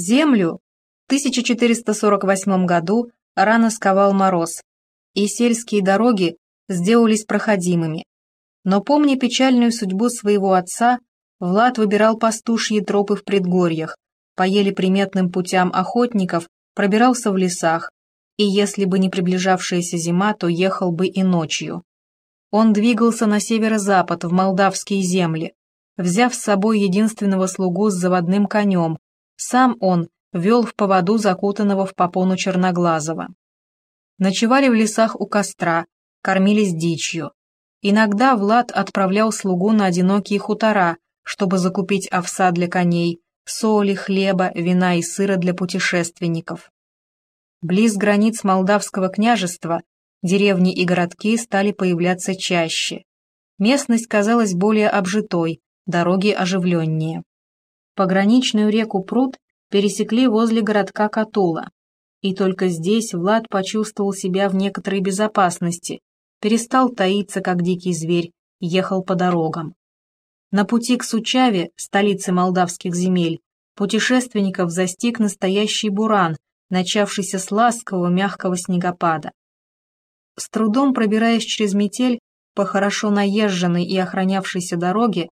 Землю в 1448 году рано сковал мороз, и сельские дороги сделались проходимыми. Но помня печальную судьбу своего отца, Влад выбирал пастушьи тропы в предгорьях, по еле приметным путям охотников пробирался в лесах, и если бы не приближавшаяся зима, то ехал бы и ночью. Он двигался на северо-запад, в молдавские земли, взяв с собой единственного слугу с заводным конем, сам он вел в поводу закутанного в попону Черноглазого. Ночевали в лесах у костра, кормились дичью. Иногда Влад отправлял слугу на одинокие хутора, чтобы закупить овса для коней, соли, хлеба, вина и сыра для путешественников. Близ границ Молдавского княжества деревни и городки стали появляться чаще. Местность казалась более обжитой, дороги оживленнее. Пограничную реку Пруд пересекли возле городка Катула. И только здесь Влад почувствовал себя в некоторой безопасности, перестал таиться, как дикий зверь, ехал по дорогам. На пути к Сучаве, столице молдавских земель, путешественников застиг настоящий буран, начавшийся с ласкового мягкого снегопада. С трудом пробираясь через метель по хорошо наезженной и охранявшейся дороге,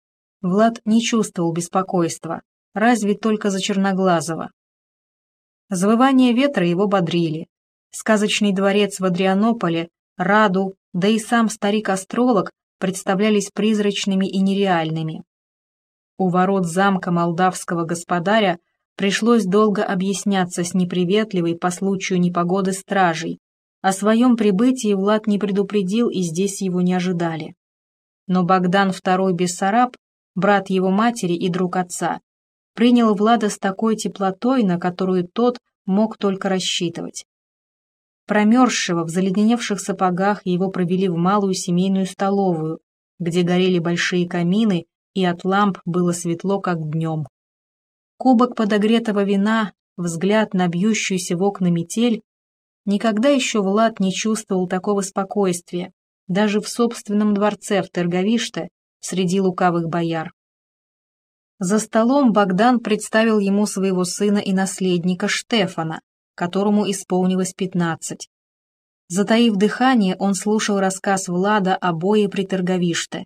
Влад не чувствовал беспокойства, разве только за Черноглазого. Завывания ветра его бодрили. Сказочный дворец в Адрианополе, Раду, да и сам старик-астролог представлялись призрачными и нереальными. У ворот замка молдавского господаря пришлось долго объясняться с неприветливой по случаю непогоды стражей. О своем прибытии Влад не предупредил, и здесь его не ожидали. Но Богдан II Бессараб брат его матери и друг отца, принял Влада с такой теплотой, на которую тот мог только рассчитывать. Промерзшего в заледеневших сапогах его провели в малую семейную столовую, где горели большие камины, и от ламп было светло, как днем. Кубок подогретого вина, взгляд на бьющуюся в окна метель, никогда еще Влад не чувствовал такого спокойствия, даже в собственном дворце в Терговиште, среди лукавых бояр. За столом Богдан представил ему своего сына и наследника Штефана, которому исполнилось пятнадцать. Затаив дыхание, он слушал рассказ Влада о бое при Торговиште.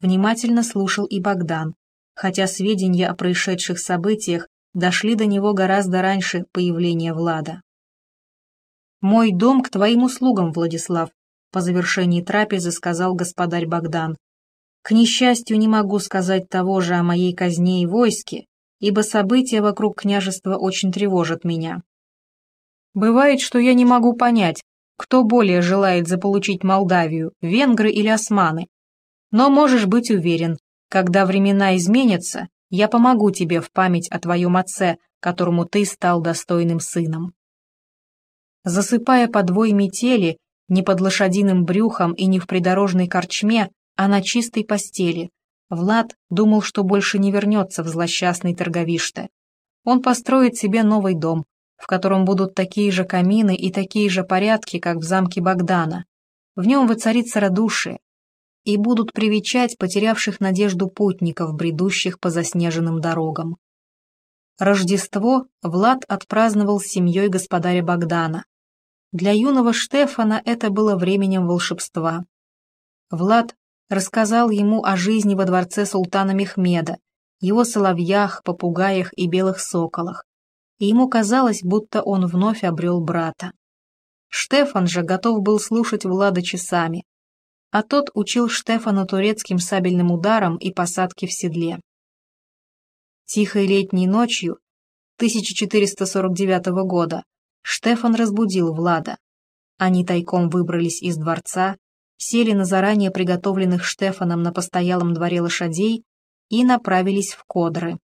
Внимательно слушал и Богдан, хотя сведения о происшедших событиях дошли до него гораздо раньше появления Влада. «Мой дом к твоим услугам, Владислав», — по завершении трапезы сказал господарь Богдан. К несчастью, не могу сказать того же о моей казне и войске, ибо события вокруг княжества очень тревожат меня. Бывает, что я не могу понять, кто более желает заполучить Молдавию, венгры или османы. Но можешь быть уверен, когда времена изменятся, я помогу тебе в память о твоем отце, которому ты стал достойным сыном. Засыпая под вой метели, не под лошадиным брюхом и не в придорожной корчме, а на чистой постели. Влад думал, что больше не вернется в злосчастный торговиште. Он построит себе новый дом, в котором будут такие же камины и такие же порядки, как в замке Богдана. В нем воцарится радушие, и будут привечать потерявших надежду путников, бредущих по заснеженным дорогам. Рождество Влад отпраздновал с семьей господаря Богдана. Для юного Штефана это было временем волшебства. Влад рассказал ему о жизни во дворце султана Мехмеда, его соловьях, попугаях и белых соколах, и ему казалось, будто он вновь обрел брата. Штефан же готов был слушать Влада часами, а тот учил Штефана турецким сабельным ударом и посадке в седле. Тихой летней ночью 1449 года Штефан разбудил Влада. Они тайком выбрались из дворца, сели на заранее приготовленных Штефаном на постоялом дворе лошадей и направились в Кодры.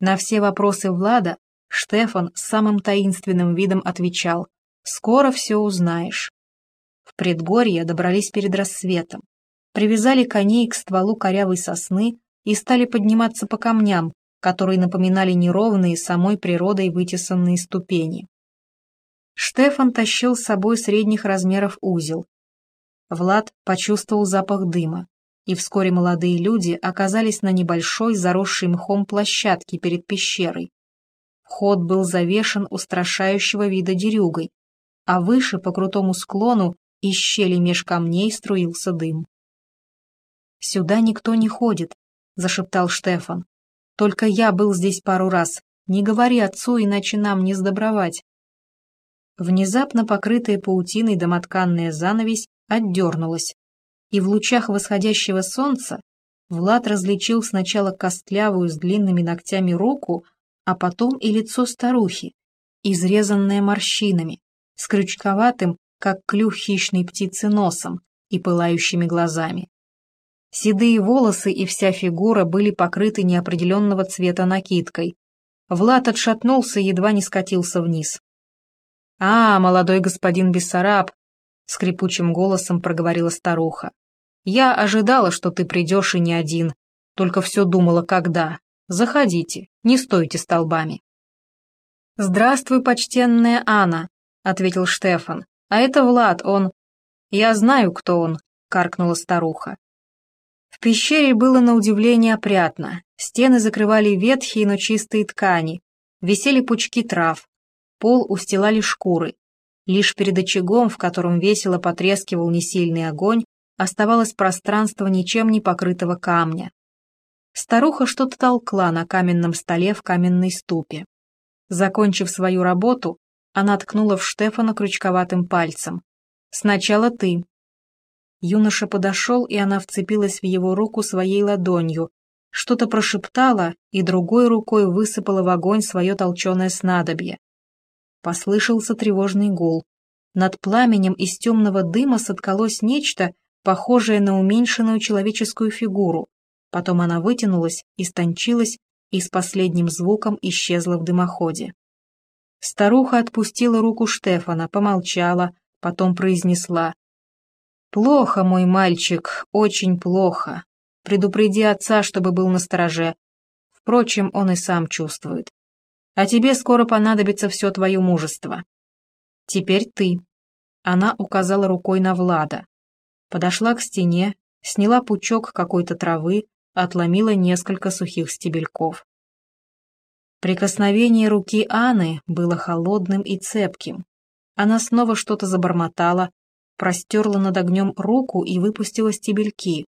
На все вопросы Влада Штефан с самым таинственным видом отвечал «Скоро все узнаешь». В предгорье добрались перед рассветом, привязали коней к стволу корявой сосны и стали подниматься по камням, которые напоминали неровные самой природой вытесанные ступени. Штефан тащил с собой средних размеров узел, Влад почувствовал запах дыма, и вскоре молодые люди оказались на небольшой заросшей мхом площадке перед пещерой. Вход был завешен устрашающего вида дерюгой, а выше по крутому склону из щели меж камней струился дым. «Сюда никто не ходит», — зашептал Штефан. «Только я был здесь пару раз. Не говори отцу, иначе нам не сдобровать». Внезапно покрытая паутиной домотканная занавесь отдернулась, и в лучах восходящего солнца Влад различил сначала костлявую с длинными ногтями руку, а потом и лицо старухи, изрезанное морщинами, с крючковатым, как клюв хищной птицы носом и пылающими глазами. Седые волосы и вся фигура были покрыты неопределенного цвета накидкой. Влад отшатнулся и едва не скатился вниз. «А, молодой господин Бессараб!» — скрипучим голосом проговорила старуха. «Я ожидала, что ты придешь и не один, только все думала, когда. Заходите, не стойте столбами». «Здравствуй, почтенная Анна», — ответил Штефан. «А это Влад, он...» «Я знаю, кто он», — каркнула старуха. В пещере было на удивление опрятно. Стены закрывали ветхие, но чистые ткани. Висели пучки трав. Пол устилали шкуры. Лишь перед очагом, в котором весело потрескивал несильный огонь, оставалось пространство ничем не покрытого камня. Старуха что-то толкла на каменном столе в каменной ступе. Закончив свою работу, она ткнула в Штефана крючковатым пальцем. «Сначала ты». Юноша подошел, и она вцепилась в его руку своей ладонью, что-то прошептала и другой рукой высыпала в огонь свое толченое снадобье. Послышался тревожный гул. Над пламенем из темного дыма соткалось нечто, похожее на уменьшенную человеческую фигуру. Потом она вытянулась, истончилась и с последним звуком исчезла в дымоходе. Старуха отпустила руку Штефана, помолчала, потом произнесла. «Плохо, мой мальчик, очень плохо. Предупреди отца, чтобы был настороже. Впрочем, он и сам чувствует. А тебе скоро понадобится все твое мужество. Теперь ты». Она указала рукой на Влада. Подошла к стене, сняла пучок какой-то травы, отломила несколько сухих стебельков. Прикосновение руки Анны было холодным и цепким. Она снова что-то забормотала, простерла над огнем руку и выпустила стебельки.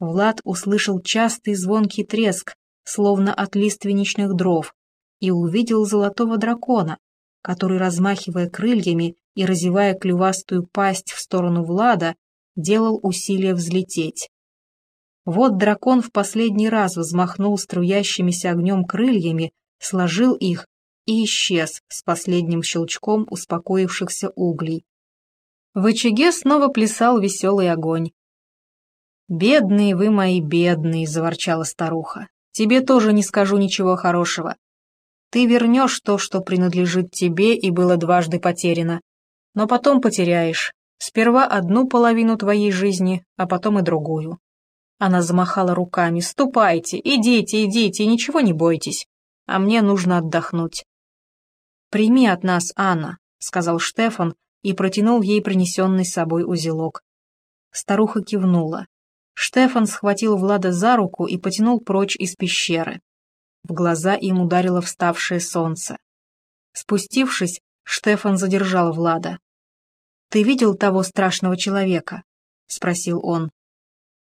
Влад услышал частый звонкий треск, словно от лиственничных дров, и увидел золотого дракона, который, размахивая крыльями и разевая клювастую пасть в сторону Влада, делал усилие взлететь. Вот дракон в последний раз взмахнул струящимися огнем крыльями, сложил их и исчез с последним щелчком успокоившихся углей. В очаге снова плясал веселый огонь. «Бедные вы мои, бедные!» — заворчала старуха. «Тебе тоже не скажу ничего хорошего. Ты вернешь то, что принадлежит тебе и было дважды потеряно, но потом потеряешь. Сперва одну половину твоей жизни, а потом и другую. Она замахала руками. «Ступайте, идите, идите, ничего не бойтесь. А мне нужно отдохнуть». «Прими от нас, Анна», — сказал Штефан и протянул ей принесенный с собой узелок. Старуха кивнула. Штефан схватил Влада за руку и потянул прочь из пещеры. В глаза им ударило вставшее солнце. Спустившись, Штефан задержал Влада. «Ты видел того страшного человека?» — спросил он.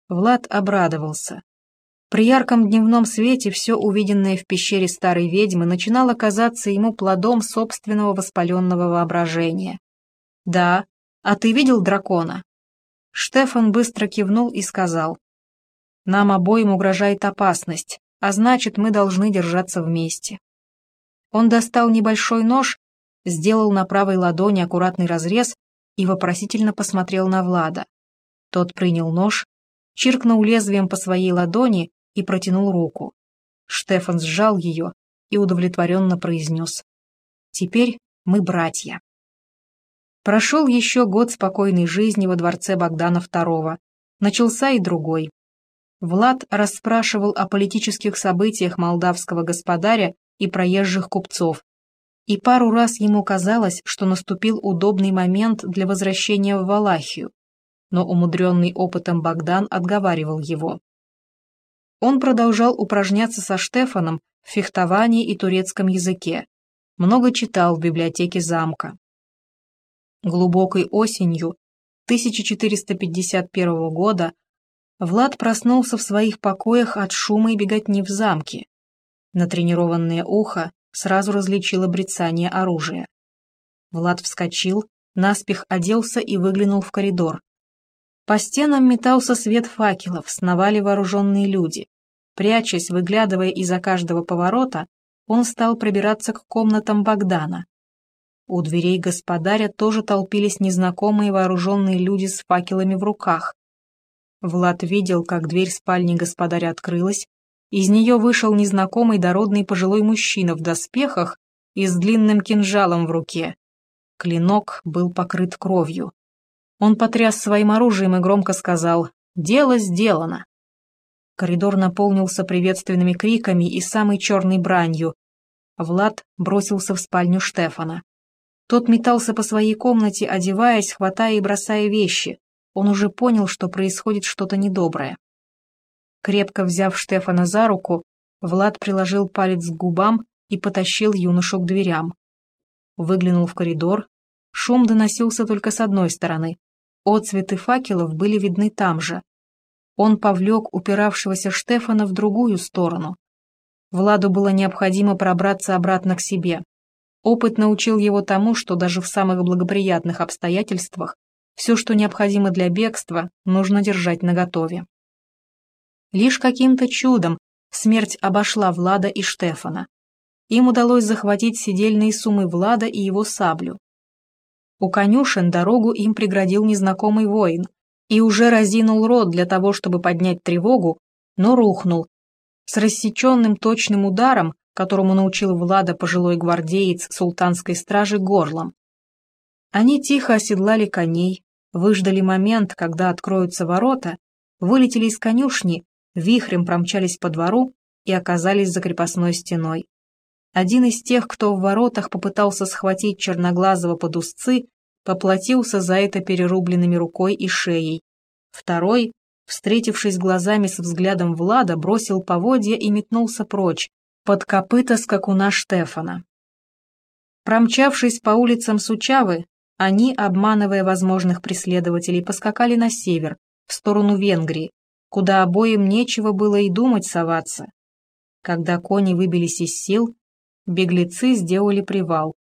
Влад обрадовался. При ярком дневном свете все увиденное в пещере старой ведьмы начинало казаться ему плодом собственного воспаленного воображения. «Да, а ты видел дракона?» Штефан быстро кивнул и сказал. «Нам обоим угрожает опасность, а значит, мы должны держаться вместе». Он достал небольшой нож, сделал на правой ладони аккуратный разрез и вопросительно посмотрел на Влада. Тот принял нож, чиркнул лезвием по своей ладони и протянул руку. Штефан сжал ее и удовлетворенно произнес. «Теперь мы братья». Прошел еще год спокойной жизни во дворце Богдана II. Начался и другой. Влад расспрашивал о политических событиях молдавского господаря и проезжих купцов. И пару раз ему казалось, что наступил удобный момент для возвращения в Валахию но умудренный опытом Богдан отговаривал его. Он продолжал упражняться со Штефаном в фехтовании и турецком языке, много читал в библиотеке замка. Глубокой осенью 1451 года Влад проснулся в своих покоях от шума и беготни в замке. Натренированное ухо сразу различило брецание оружия. Влад вскочил, наспех оделся и выглянул в коридор. По стенам метался свет факелов, сновали вооруженные люди. Прячась, выглядывая из-за каждого поворота, он стал пробираться к комнатам Богдана. У дверей господаря тоже толпились незнакомые вооруженные люди с факелами в руках. Влад видел, как дверь спальни господаря открылась, из нее вышел незнакомый дородный пожилой мужчина в доспехах и с длинным кинжалом в руке. Клинок был покрыт кровью. Он потряс своим оружием и громко сказал «Дело сделано». Коридор наполнился приветственными криками и самой черной бранью. Влад бросился в спальню Штефана. Тот метался по своей комнате, одеваясь, хватая и бросая вещи. Он уже понял, что происходит что-то недоброе. Крепко взяв Штефана за руку, Влад приложил палец к губам и потащил юношу к дверям. Выглянул в коридор. Шум доносился только с одной стороны. Отцветы факелов были видны там же. Он повлек упиравшегося Штефана в другую сторону. Владу было необходимо пробраться обратно к себе. Опыт научил его тому, что даже в самых благоприятных обстоятельствах все, что необходимо для бегства, нужно держать наготове. Лишь каким-то чудом смерть обошла Влада и Штефана. Им удалось захватить сидельные суммы Влада и его саблю. У конюшен дорогу им преградил незнакомый воин, и уже разинул рот для того, чтобы поднять тревогу, но рухнул. С рассеченным точным ударом, которому научил Влада пожилой гвардеец султанской стражи горлом. Они тихо оседлали коней, выждали момент, когда откроются ворота, вылетели из конюшни, вихрем промчались по двору и оказались за крепостной стеной. Один из тех, кто в воротах попытался схватить черноглазого под узцы, поплатился за это перерубленными рукой и шеей. Второй, встретившись глазами с взглядом Влада, бросил поводья и метнулся прочь, под копыта скакуна Штефана. Промчавшись по улицам Сучавы, они, обманывая возможных преследователей, поскакали на север, в сторону Венгрии, куда обоим нечего было и думать соваться. Когда кони выбились из сил, беглецы сделали привал,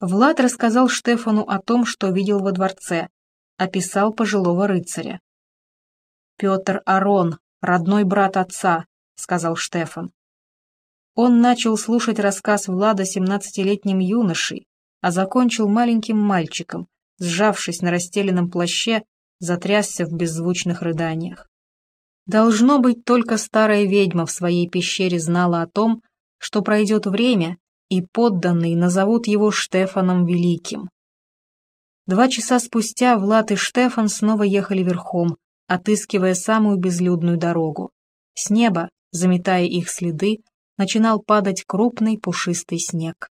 Влад рассказал Штефану о том, что видел во дворце, описал пожилого рыцаря. «Петр Арон, родной брат отца», — сказал Штефан. Он начал слушать рассказ Влада семнадцатилетним юношей, а закончил маленьким мальчиком, сжавшись на расстеленном плаще, затрясся в беззвучных рыданиях. Должно быть, только старая ведьма в своей пещере знала о том, что пройдет время, и подданные назовут его Штефаном Великим. Два часа спустя Влад и Штефан снова ехали верхом, отыскивая самую безлюдную дорогу. С неба, заметая их следы, начинал падать крупный пушистый снег.